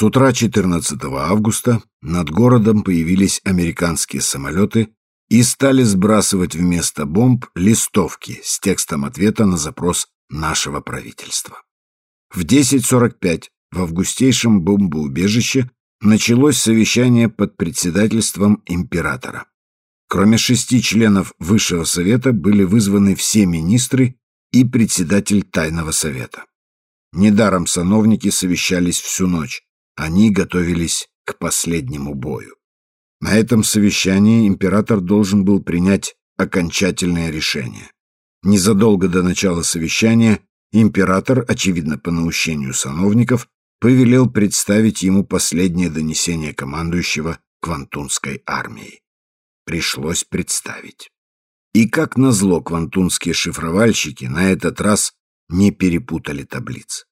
С утра 14 августа над городом появились американские самолеты и стали сбрасывать вместо бомб листовки с текстом ответа на запрос нашего правительства. В 10.45 в августейшем бомбоубежище началось совещание под председательством императора. Кроме шести членов Высшего Совета были вызваны все министры и председатель Тайного Совета. Недаром сановники совещались всю ночь, они готовились к последнему бою. На этом совещании император должен был принять окончательное решение. Незадолго до начала совещания император, очевидно по наущению сановников, повелел представить ему последнее донесение командующего Квантунской армией. Пришлось представить. И как назло квантунские шифровальщики на этот раз не перепутали таблиц.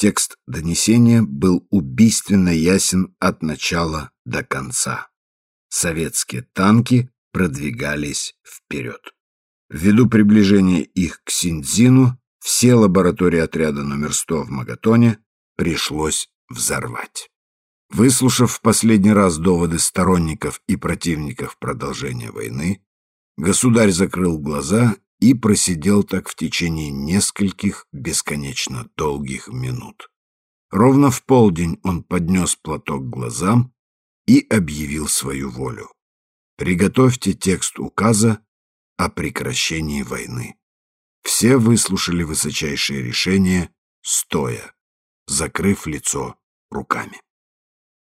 Текст донесения был убийственно ясен от начала до конца. Советские танки продвигались вперед. Ввиду приближения их к Синдзину, все лаборатории отряда номер 100 в Магатоне пришлось взорвать. Выслушав в последний раз доводы сторонников и противников продолжения войны, государь закрыл глаза и просидел так в течение нескольких бесконечно долгих минут. Ровно в полдень он поднес платок к глазам и объявил свою волю. Приготовьте текст указа о прекращении войны. Все выслушали высочайшее решение, стоя, закрыв лицо руками.